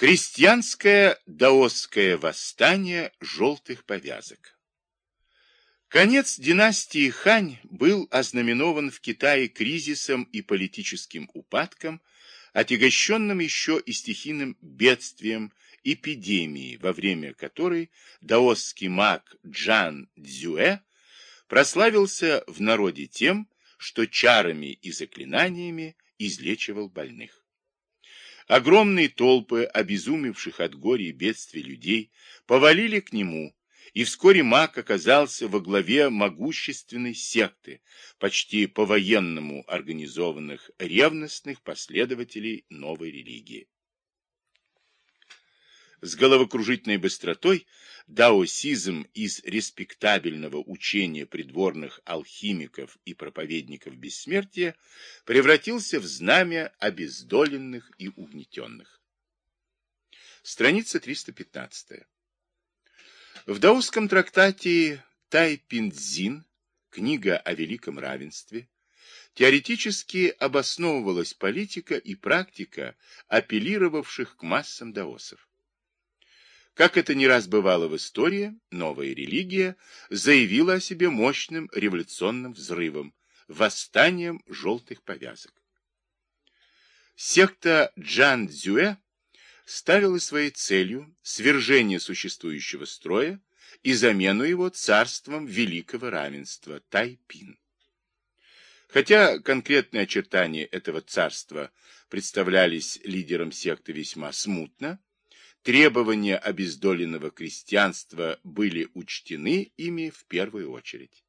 Крестьянское даосское восстание желтых повязок. Конец династии Хань был ознаменован в Китае кризисом и политическим упадком, отягощенным еще и стихийным бедствием, эпидемией, во время которой даосский маг Джан Цзюэ прославился в народе тем, что чарами и заклинаниями излечивал больных. Огромные толпы обезумевших от горя и бедствий людей повалили к нему, и вскоре маг оказался во главе могущественной секты, почти по-военному организованных ревностных последователей новой религии. С головокружительной быстротой даосизм из респектабельного учения придворных алхимиков и проповедников бессмертия превратился в знамя обездоленных и угнетенных. Страница 315. В даосском трактате Тайпинцзин, книга о великом равенстве, теоретически обосновывалась политика и практика апеллировавших к массам даосов. Как это не раз бывало в истории, новая религия заявила о себе мощным революционным взрывом, восстанием желтых повязок. Секта Джан Цзюэ ставила своей целью свержение существующего строя и замену его царством великого равенства Тайпин. Хотя конкретные очертания этого царства представлялись лидерам секты весьма смутно, требования обездоленного крестьянства были учтены ими в первую очередь.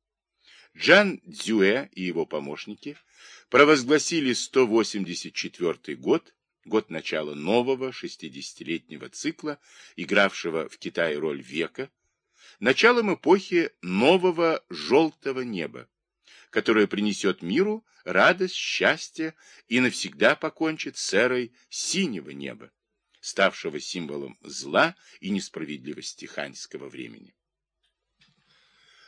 Джан Цзюэ и его помощники провозгласили 184 год, год начала нового 60-летнего цикла, игравшего в Китае роль века, началом эпохи нового желтого неба, которое принесет миру радость, счастье и навсегда покончит с эрой синего неба ставшего символом зла и несправедливости ханьского времени.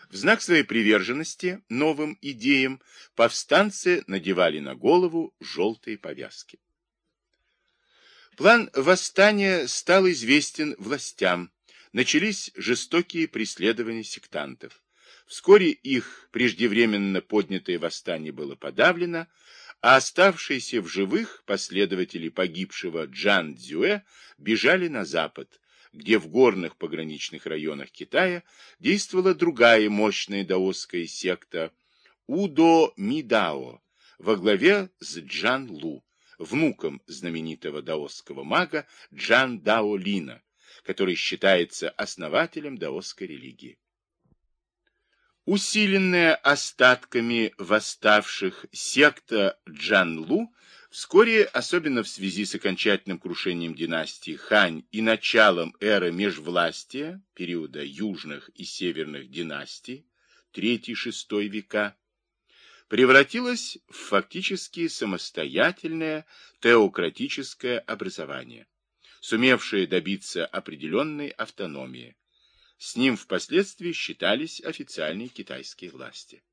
В знак своей приверженности новым идеям повстанцы надевали на голову желтые повязки. План восстания стал известен властям, начались жестокие преследования сектантов. Вскоре их преждевременно поднятое восстание было подавлено, а оставшиеся в живых последователи погибшего Джан Цзюэ бежали на запад, где в горных пограничных районах Китая действовала другая мощная даосская секта Удо Мидао во главе с Джан Лу, внуком знаменитого даосского мага Джан Дао Лина, который считается основателем даосской религии усиленная остатками восставших секта Джанлу, вскоре, особенно в связи с окончательным крушением династии Хань и началом эры межвластия, периода южных и северных династий, 3-6 века, превратилась в фактически самостоятельное теократическое образование, сумевшее добиться определенной автономии, с ним впоследствии считались официальные китайские власти.